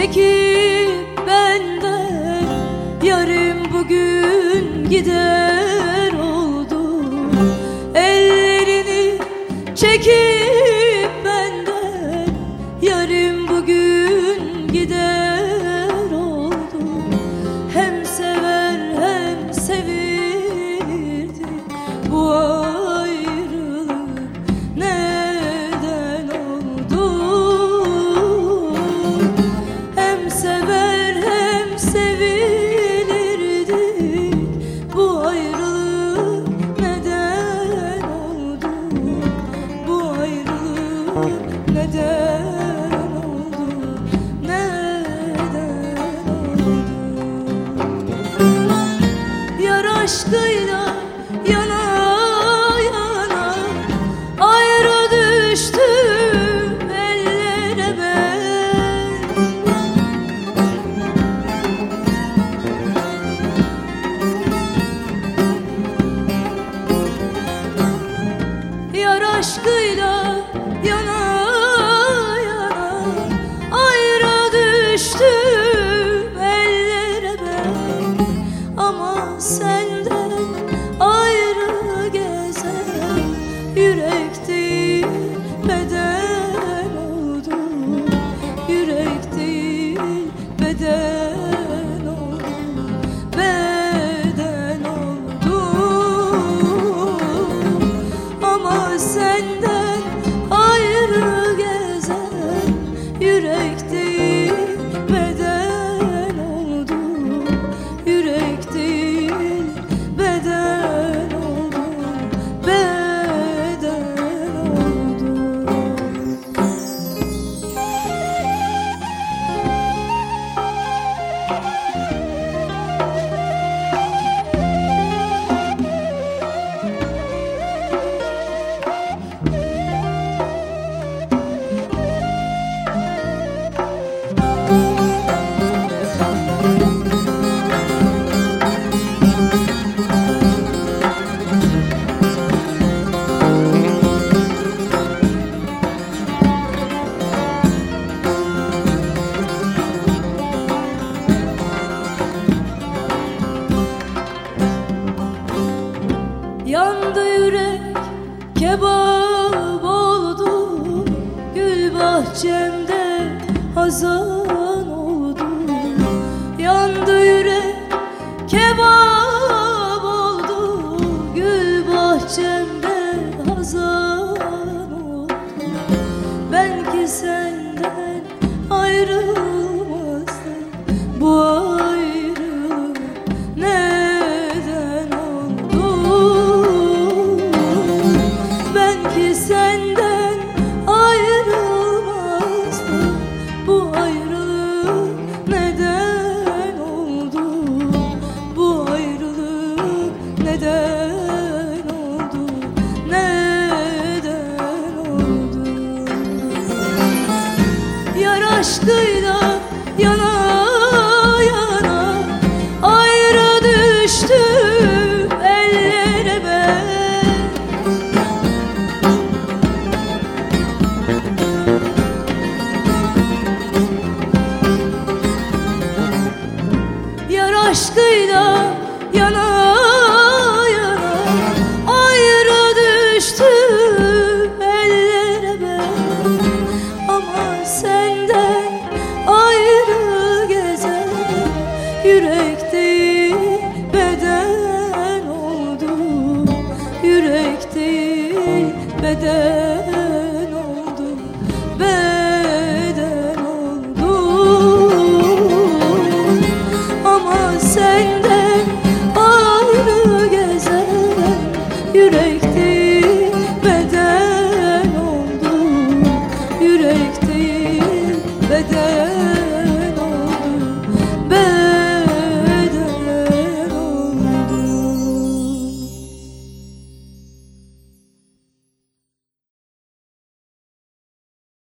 çekip benden Yarın bugün gider oldu. Ellerini çekip aşkıyla yana yana ayrı düştüm ellere ben. Yar aşkıyla sende. bahçemde hazan aşkıyla yana yana ayrı düştüm ellere ben Yar aşkıyla yana Yürekte beden oldu. Yürekte beden oldu. Beden oldu. Ama senden ayrı gezen Yürekte